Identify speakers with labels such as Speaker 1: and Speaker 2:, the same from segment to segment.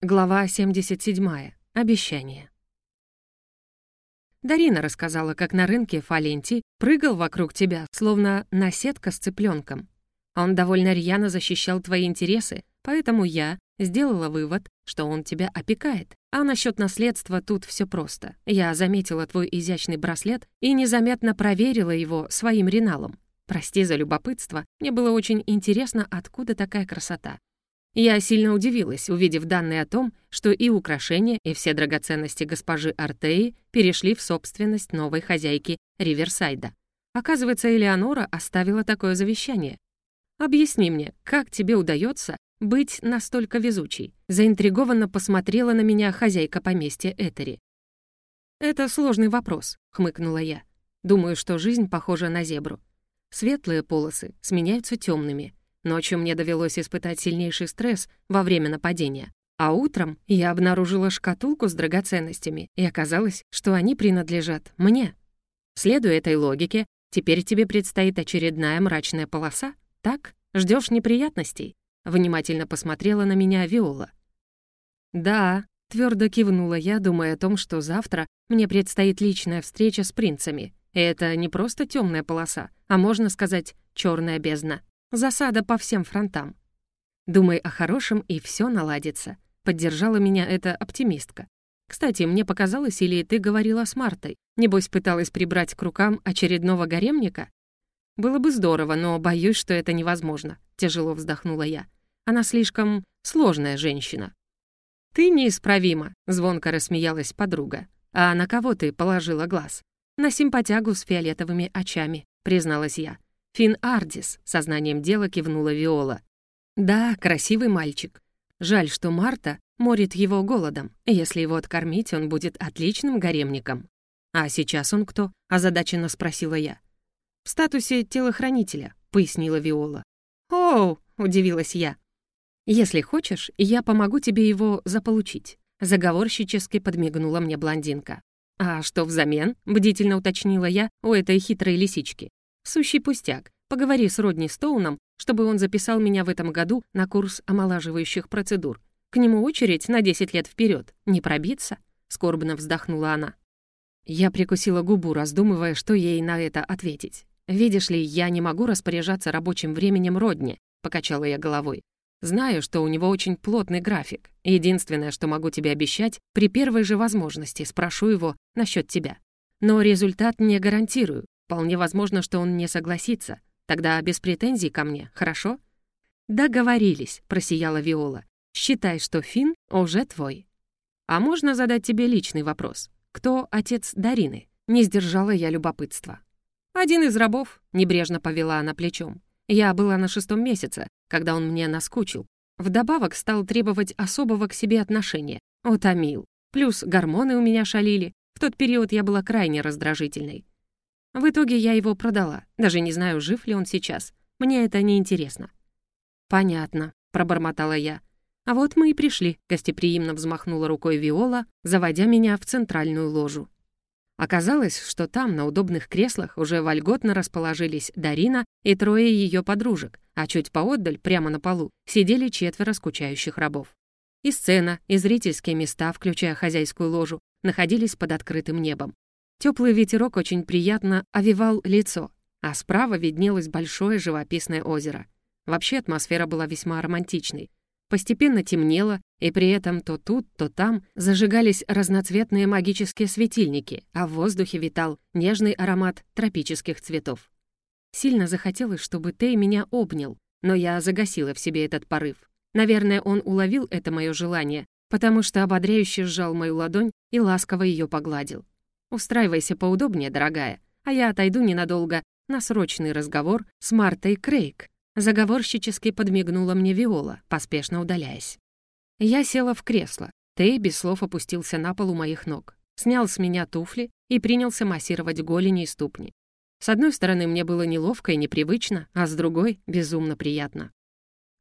Speaker 1: Глава 77. Обещание. Дарина рассказала, как на рынке Фаленти прыгал вокруг тебя, словно наседка с цыпленком. Он довольно рьяно защищал твои интересы, поэтому я сделала вывод, что он тебя опекает. А насчет наследства тут все просто. Я заметила твой изящный браслет и незаметно проверила его своим реналом. Прости за любопытство, мне было очень интересно, откуда такая красота. Я сильно удивилась, увидев данные о том, что и украшения, и все драгоценности госпожи Артеи перешли в собственность новой хозяйки Риверсайда. Оказывается, Элеонора оставила такое завещание. «Объясни мне, как тебе удается быть настолько везучей?» Заинтригованно посмотрела на меня хозяйка поместья Этери. «Это сложный вопрос», — хмыкнула я. «Думаю, что жизнь похожа на зебру. Светлые полосы сменяются темными, Ночью мне довелось испытать сильнейший стресс во время нападения. А утром я обнаружила шкатулку с драгоценностями, и оказалось, что они принадлежат мне. Следуя этой логике, теперь тебе предстоит очередная мрачная полоса, так? Ждешь неприятностей?» Внимательно посмотрела на меня Виола. «Да», — твердо кивнула я, думая о том, что завтра мне предстоит личная встреча с принцами. И это не просто темная полоса, а, можно сказать, черная бездна. Засада по всем фронтам. Думай о хорошем, и все наладится. Поддержала меня эта оптимистка. Кстати, мне показалось, или ты говорила с Мартой? Небось, пыталась прибрать к рукам очередного гаремника? Было бы здорово, но боюсь, что это невозможно. Тяжело вздохнула я. Она слишком сложная женщина. «Ты неисправима», — звонко рассмеялась подруга. «А на кого ты положила глаз?» «На симпатягу с фиолетовыми очами», — призналась я. «Фин Ардис», — сознанием дела кивнула Виола. «Да, красивый мальчик. Жаль, что Марта морит его голодом. Если его откормить, он будет отличным гаремником». «А сейчас он кто?» — озадаченно спросила я. «В статусе телохранителя», — пояснила Виола. «Оу!» — удивилась я. «Если хочешь, я помогу тебе его заполучить», — заговорщически подмигнула мне блондинка. «А что взамен?» — бдительно уточнила я у этой хитрой лисички. Сущий пустяк. Поговори с Родни Стоуном, чтобы он записал меня в этом году на курс омолаживающих процедур. К нему очередь на 10 лет вперед. Не пробиться?» — скорбно вздохнула она. Я прикусила губу, раздумывая, что ей на это ответить. «Видишь ли, я не могу распоряжаться рабочим временем Родни», — покачала я головой. «Знаю, что у него очень плотный график. Единственное, что могу тебе обещать, при первой же возможности спрошу его насчет тебя. Но результат не гарантирую, Вполне возможно, что он не согласится. Тогда без претензий ко мне, хорошо?» «Договорились», — просияла Виола. «Считай, что Фин уже твой». «А можно задать тебе личный вопрос? Кто отец Дарины?» Не сдержала я любопытства. «Один из рабов», — небрежно повела она плечом. «Я была на шестом месяце, когда он мне наскучил. Вдобавок стал требовать особого к себе отношения. Утомил. Плюс гормоны у меня шалили. В тот период я была крайне раздражительной. В итоге я его продала. Даже не знаю, жив ли он сейчас. Мне это не интересно. «Понятно», — пробормотала я. «А вот мы и пришли», — гостеприимно взмахнула рукой Виола, заводя меня в центральную ложу. Оказалось, что там, на удобных креслах, уже вольготно расположились Дарина и трое ее подружек, а чуть поотдаль, прямо на полу, сидели четверо скучающих рабов. И сцена, и зрительские места, включая хозяйскую ложу, находились под открытым небом. Теплый ветерок очень приятно овивал лицо, а справа виднелось большое живописное озеро. Вообще атмосфера была весьма романтичной. Постепенно темнело, и при этом то тут, то там зажигались разноцветные магические светильники, а в воздухе витал нежный аромат тропических цветов. Сильно захотелось, чтобы Тей меня обнял, но я загасила в себе этот порыв. Наверное, он уловил это мое желание, потому что ободряюще сжал мою ладонь и ласково ее погладил. Устраивайся поудобнее, дорогая, а я отойду ненадолго на срочный разговор с Мартой Крейг. Заговорщически подмигнула мне Виола, поспешно удаляясь. Я села в кресло. Тей без слов опустился на пол у моих ног, снял с меня туфли и принялся массировать голени и ступни. С одной стороны, мне было неловко и непривычно, а с другой — безумно приятно.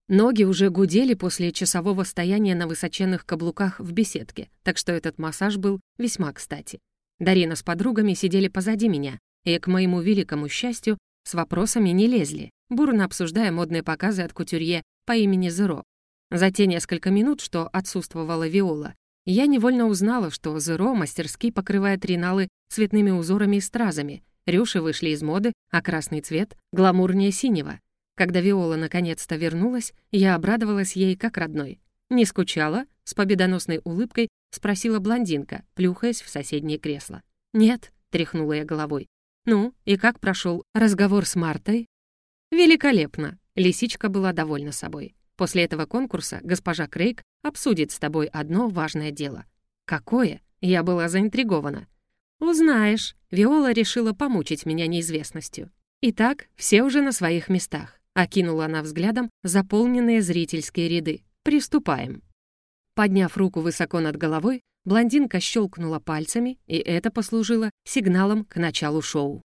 Speaker 1: Ноги уже гудели после часового стояния на высоченных каблуках в беседке, так что этот массаж был весьма кстати. Дарина с подругами сидели позади меня, и, к моему великому счастью, с вопросами не лезли, бурно обсуждая модные показы от кутюрье по имени Зеро. За те несколько минут, что отсутствовала Виола, я невольно узнала, что Зеро мастерски покрывает риналы цветными узорами и стразами. Рюши вышли из моды, а красный цвет — гламурнее синего. Когда Виола наконец-то вернулась, я обрадовалась ей как родной. «Не скучала?» — с победоносной улыбкой спросила блондинка, плюхаясь в соседнее кресло. «Нет», — тряхнула я головой. «Ну, и как прошел разговор с Мартой?» «Великолепно!» — лисичка была довольна собой. «После этого конкурса госпожа Крейг обсудит с тобой одно важное дело». «Какое?» — я была заинтригована. «Узнаешь». Виола решила помучить меня неизвестностью. «Итак, все уже на своих местах», — окинула она взглядом заполненные зрительские ряды. «Приступаем». Подняв руку высоко над головой, блондинка щелкнула пальцами, и это послужило сигналом к началу шоу.